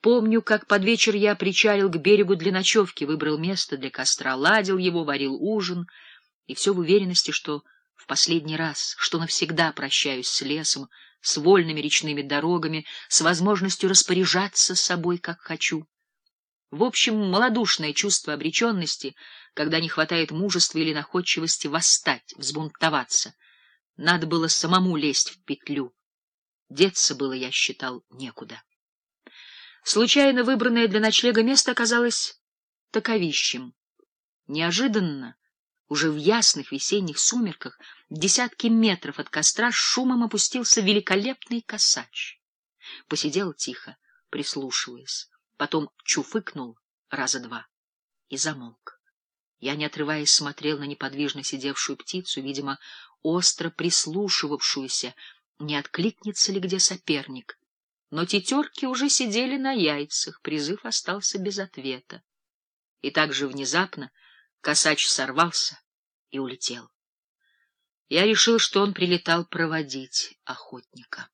Помню, как под вечер я причалил к берегу для ночевки, выбрал место для костра, ладил его, варил ужин, и все в уверенности, что в последний раз, что навсегда прощаюсь с лесом, с вольными речными дорогами, с возможностью распоряжаться собой, как хочу. В общем, малодушное чувство обреченности, когда не хватает мужества или находчивости восстать, взбунтоваться. Надо было самому лезть в петлю. Деться было, я считал, некуда. Случайно выбранное для ночлега место оказалось таковищем. Неожиданно, уже в ясных весенних сумерках, десятки метров от костра с шумом опустился великолепный косач. Посидел тихо, прислушиваясь, потом чуфыкнул раза два и замолк. Я, не отрываясь, смотрел на неподвижно сидевшую птицу, видимо, остро прислушивавшуюся, не откликнется ли где соперник. Но тетерки уже сидели на яйцах, призыв остался без ответа. И так же внезапно косач сорвался и улетел. Я решил, что он прилетал проводить охотника.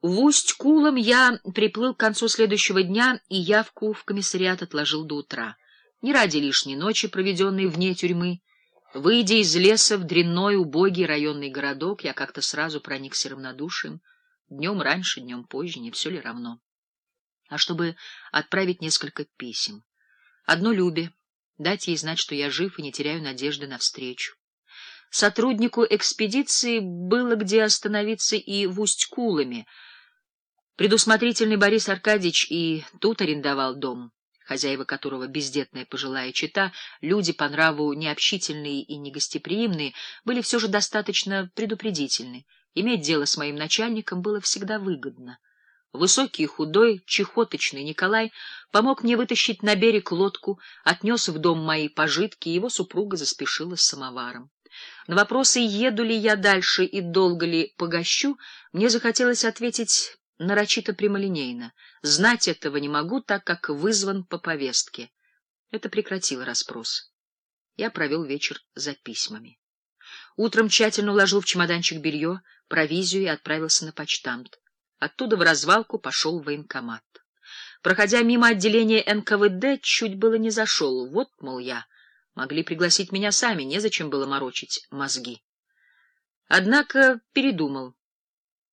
В Усть-Кулом я приплыл к концу следующего дня, и явку в комиссариат отложил до утра. Не ради лишней ночи, проведенной вне тюрьмы, Выйдя из леса в дрянной, убогий районный городок, я как-то сразу проникся равнодушием. Днем раньше, днем позже, не все ли равно. А чтобы отправить несколько писем. Одно Любе, дать ей знать, что я жив и не теряю надежды на встречу. Сотруднику экспедиции было где остановиться и в Усть-Кулами. Предусмотрительный Борис Аркадьевич и тут арендовал дом хозяева которого бездетная пожилая чета, люди по нраву необщительные и негостеприимные, были все же достаточно предупредительны. Иметь дело с моим начальником было всегда выгодно. Высокий, худой, чехоточный Николай помог мне вытащить на берег лодку, отнес в дом мои пожитки, и его супруга заспешила с самоваром. На вопросы, еду ли я дальше и долго ли погощу, мне захотелось ответить нарочито прямолинейно. Знать этого не могу, так как вызван по повестке. Это прекратило расспрос. Я провел вечер за письмами. Утром тщательно уложил в чемоданчик белье, провизию и отправился на почтамт. Оттуда в развалку пошел в военкомат. Проходя мимо отделения НКВД, чуть было не зашел. Вот, мол, я. Могли пригласить меня сами, незачем было морочить мозги. Однако передумал.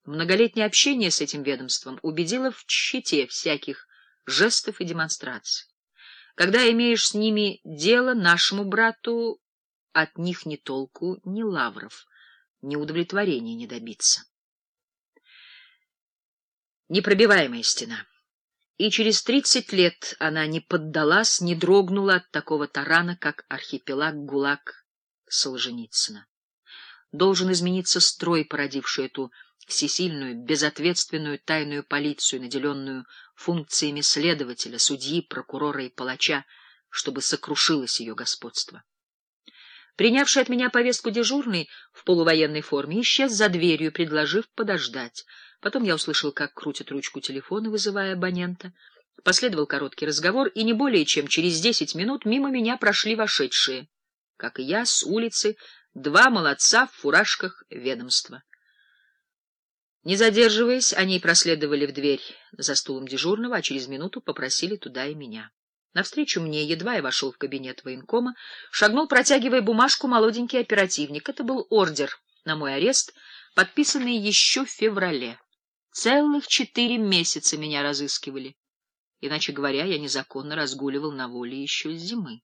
Многолетнее общение с этим ведомством убедило в тщете всяких жестов и демонстраций. Когда имеешь с ними дело, нашему брату от них ни толку, ни лавров, ни удовлетворения не добиться. Непробиваемая стена. И через тридцать лет она не поддалась, не дрогнула от такого тарана, как архипелаг ГУЛАГ Солженицына. Должен измениться строй, породивший эту всесильную, безответственную тайную полицию, наделенную функциями следователя, судьи, прокурора и палача, чтобы сокрушилось ее господство. Принявший от меня повестку дежурный в полувоенной форме исчез за дверью, предложив подождать. Потом я услышал, как крутят ручку телефона, вызывая абонента. Последовал короткий разговор, и не более чем через десять минут мимо меня прошли вошедшие, как и я, с улицы, два молодца в фуражках ведомства. Не задерживаясь, они проследовали в дверь за стулом дежурного, а через минуту попросили туда и меня. Навстречу мне, едва я вошел в кабинет военкома, шагнул, протягивая бумажку, молоденький оперативник. Это был ордер на мой арест, подписанный еще в феврале. Целых четыре месяца меня разыскивали. Иначе говоря, я незаконно разгуливал на воле еще с зимы.